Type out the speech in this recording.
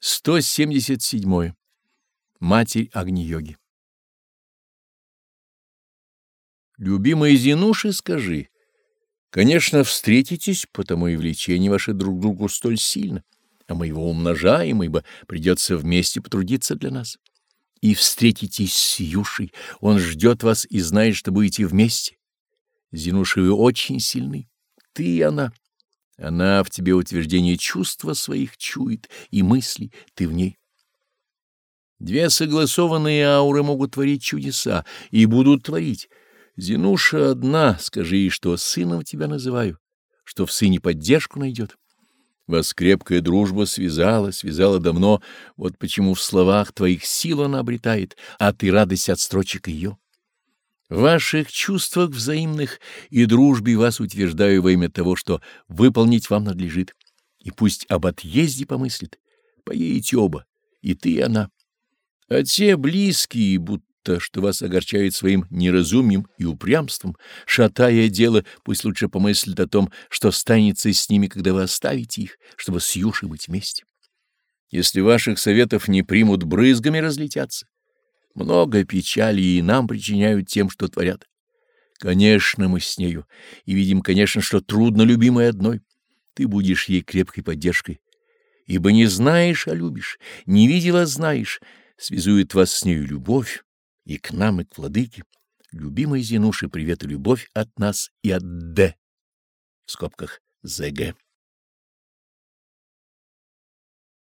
177. Матерь Агни-йоги Любимой Зинуши скажи, конечно, встретитесь, потому и влечение ваше друг к другу столь сильно, а мы его умножаем, ибо придется вместе потрудиться для нас. И встретитесь с Юшей, он ждет вас и знает, что будете вместе. Зинуши, вы очень сильны, ты и она. Она в тебе утверждение чувства своих чует и мыслей, ты в ней. Две согласованные ауры могут творить чудеса и будут творить. Зинуша одна, скажи ей, что сыном тебя называю, что в сыне поддержку найдет. Вас крепкая дружба связала, связала давно, вот почему в словах твоих сил она обретает, а ты радость от строчек ее. В ваших чувствах взаимных и дружбе вас утверждаю во имя того, что выполнить вам надлежит. И пусть об отъезде помыслит, поедете оба, и ты, и она. А те близкие, будто что вас огорчают своим неразумием и упрямством, шатая дело, пусть лучше помыслят о том, что станется с ними, когда вы оставите их, чтобы с Юшей быть вместе. Если ваших советов не примут, брызгами разлетятся. Много печали и нам причиняют тем, что творят. Конечно, мы с нею, и видим, конечно, что трудно любимой одной. Ты будешь ей крепкой поддержкой, ибо не знаешь, а любишь, не видела, знаешь. Связует вас с нею любовь и к нам, и к владыке. Любимой Зинуши, привет и любовь от нас и от Д. В скобках ЗГ.